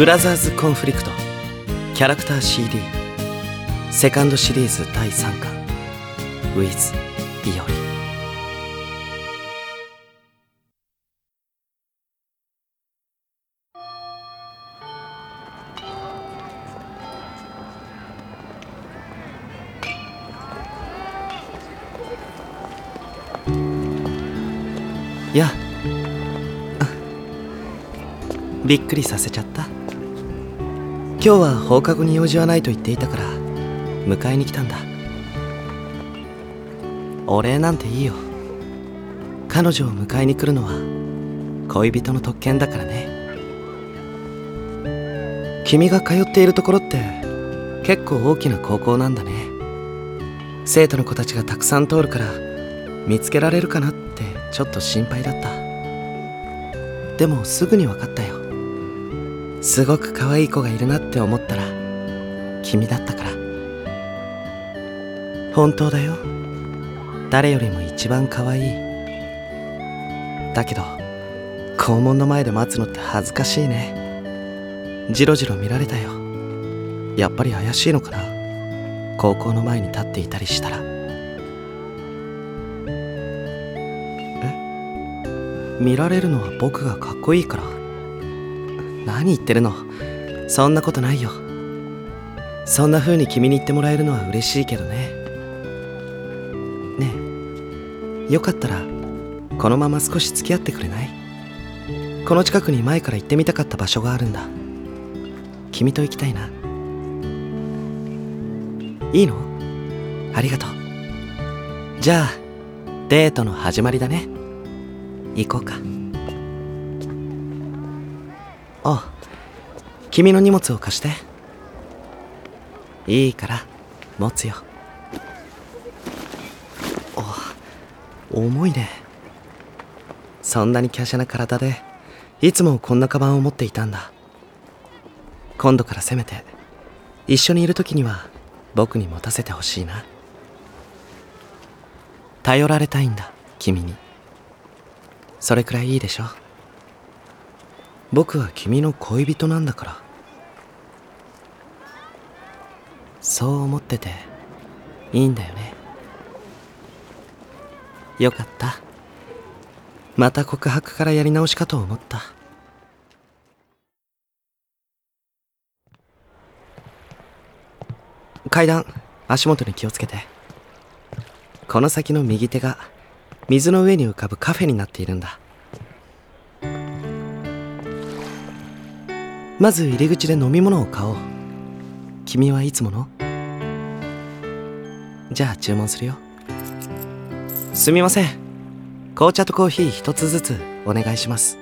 ブラザーズ・コンフリクトキャラクター CD セカンドシリーズ第3巻。With いおりや。あびっくりさせちゃった。今日は放課後に用事はないと言っていたから迎えに来たんだ。お礼なんていいよ。彼女を迎えに来るのは恋人の特権だからね。君が通っているところって結構大きな高校なんだね。生徒の子たちがたくさん通るから見つけられるかなってちょっと心配だった。でもすぐに分かったよ。すごく可愛い子がいるなって思ったら君だったから。本当だよ。誰よりも一番可愛い。だけど校門の前で待つのって恥ずかしいね。じろじろ見られたよ。やっぱり怪しいのかな。高校の前に立っていたりしたら。え？見られるのは僕がかっこいいから。何言ってるの？そんなことないよ。そんな風に君に言ってもらえるのは嬉しいけどね。ねえ。よかったらこのまま少し付き合ってくれない？この近くに前から行ってみたかった場所があるんだ。君と行きたいな。いいの？ありがとう。じゃあデートの始まりだね。行こうか。あ君の荷物を貸して。いいから持つよ。あ重いね。そんなに華奢な体でいつもこんなカバンを持っていたんだ。今度からせめて一緒にいる時には僕に持たせてほしいな。頼られたいんだ君に。それくらいいいでしょ僕は君の恋人なんだから。そう思ってていいんだよね。よかった。また告白からやり直しかと思った。階段足元に気をつけて。この先の右手が水の上に浮かぶカフェになっているんだ。まず入り口で飲み物を買おう。君はいつもの？じゃあ注文するよ。すみません。紅茶とコーヒー一つずつお願いします。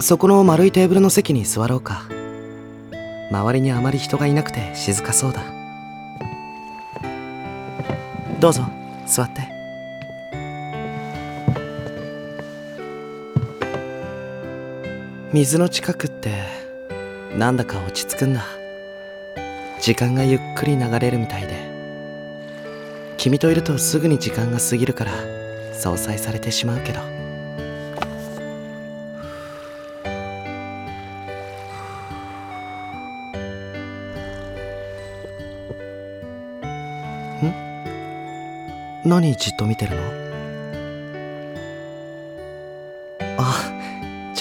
そこの丸いテーブルの席に座ろうか。周りにあまり人がいなくて静かそうだ。どうぞ座って。水の近くってなんだか落ち着くんだ。時間がゆっくり流れるみたいで。君といるとすぐに時間が過ぎるから相殺されてしまうけど。ん？何じっと見てるの？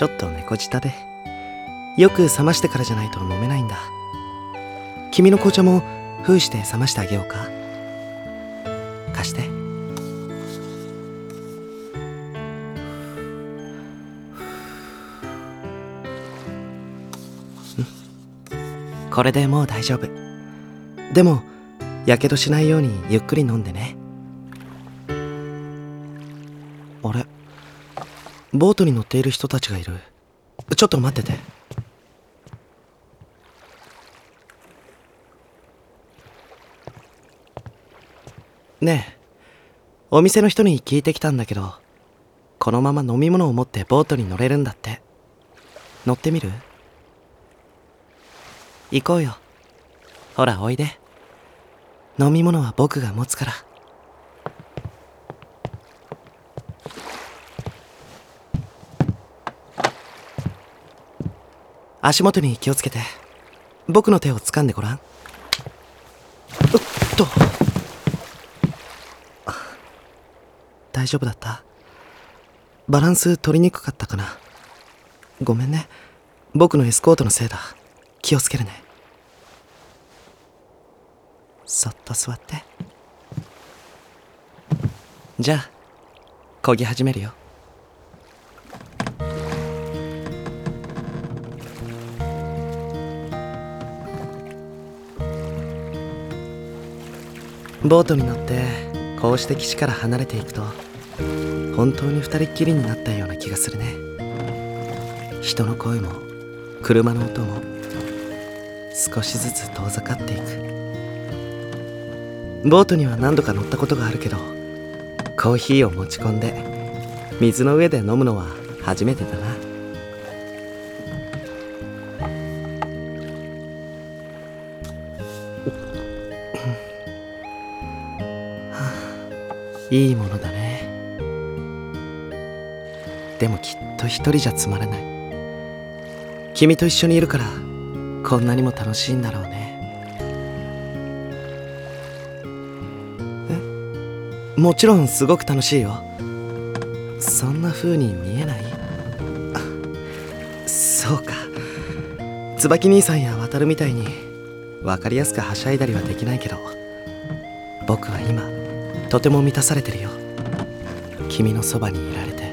ちょっと猫舌で。よく冷ましてからじゃないと飲めないんだ。君の紅茶も封して冷ましてあげようか。貸して。これでもう大丈夫。でもやけどしないようにゆっくり飲んでね。ボートに乗っている人たちがいる。ちょっと待ってて。ねえ。お店の人に聞いてきたんだけどこのまま飲み物を持ってボートに乗れるんだって。乗ってみる？行こうよ。ほらおいで。飲み物は僕が持つから。足元に気をつけて。僕の手を掴んでごらん。うっと。大丈夫だった？バランス取りにくかったかな？ごめんね。僕のエスコートのせいだ。気をつけるね。そっと座って。じゃあ漕ぎ始めるよ。ボートに乗ってこうして岸から離れていくと本当に二人っきりになったような気がするね。人の声も車の音も少しずつ遠ざかっていく。ボートには何度か乗ったことがあるけどコーヒーを持ち込んで水の上で飲むのは初めてだな。いいものだね。でもきっと一人じゃつまらない。君と一緒にいるからこんなにも楽しいんだろうね。え？もちろんすごく楽しいよ。そんな風に見えない？そうか。椿兄さんや渡るみたいに分かりやすくはしゃいだりはできないけど僕は今とても満たされてるよ。君のそばにいられて。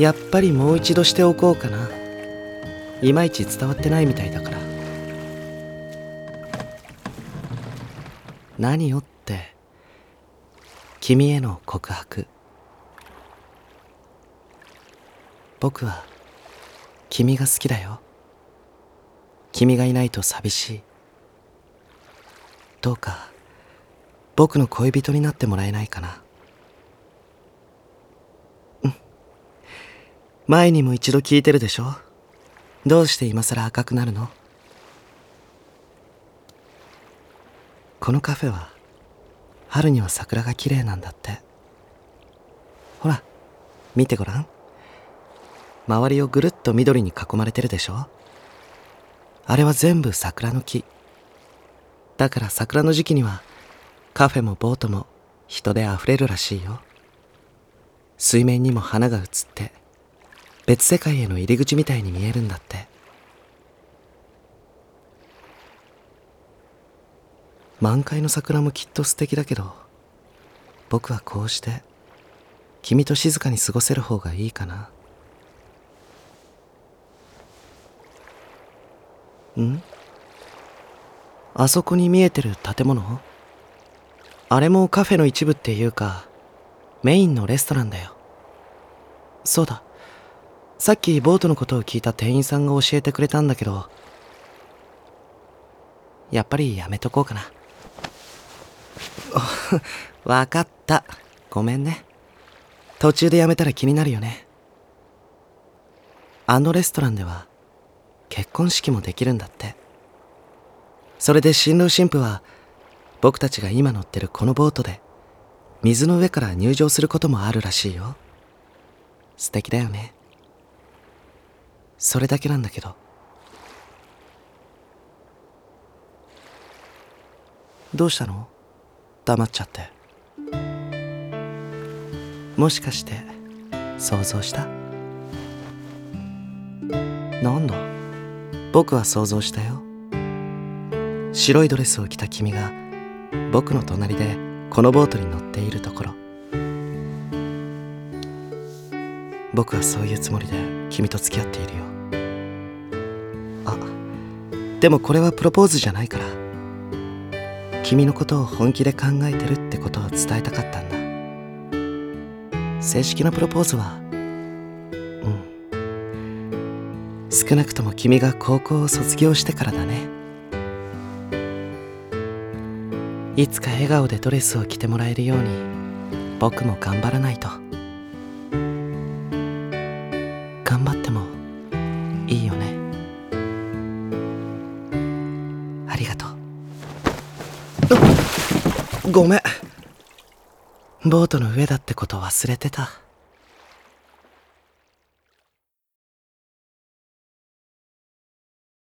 やっぱりもう一度しておこうかな。いまいち伝わってないみたいだから。何をって君への告白。僕は君が好きだよ。君がいないと寂しい。どうか僕の恋人になってもらえないかな。うん。前にも一度聞いてるでしょ？どうして今更赤くなるの？このカフェは春には桜が綺麗なんだって。ほら見てごらん。周りをぐるっと緑に囲まれてるでしょ？あれは全部桜の木。だから桜の時期にはカフェもボートも人であふれるらしいよ。水面にも花が映って別世界への入り口みたいに見えるんだって。満開の桜もきっと素敵だけど僕はこうして君と静かに過ごせる方がいいかな。うん？あそこに見えてる建物？あれもカフェの一部っていうかメインのレストランだよ。そうだ。さっきボートのことを聞いた店員さんが教えてくれたんだけどやっぱりやめとこうかな。わかった。ごめんね。途中でやめたら気になるよね。あのレストランでは結婚式もできるんだって。それで新郎新婦は僕たちが今乗ってるこのボートで水の上から入場することもあるらしいよ。素敵だよね。それだけなんだけど。どうしたの？黙っちゃって。もしかして想像した？なんだ？僕は想像したよ。白いドレスを着た君が僕の隣でこのボートに乗っているところ。僕はそういうつもりで君と付き合っているよ。あでもこれはプロポーズじゃないから。君のことを本気で考えてるってことを伝えたかったんだ。正式なプロポーズはうん。少なくとも君が高校を卒業してからだね。いつか笑顔でドレスを着てもらえるように僕も頑張らないと。頑張ってもいいよね。ありがとう。ごめん。ボートの上だってこと忘れてた。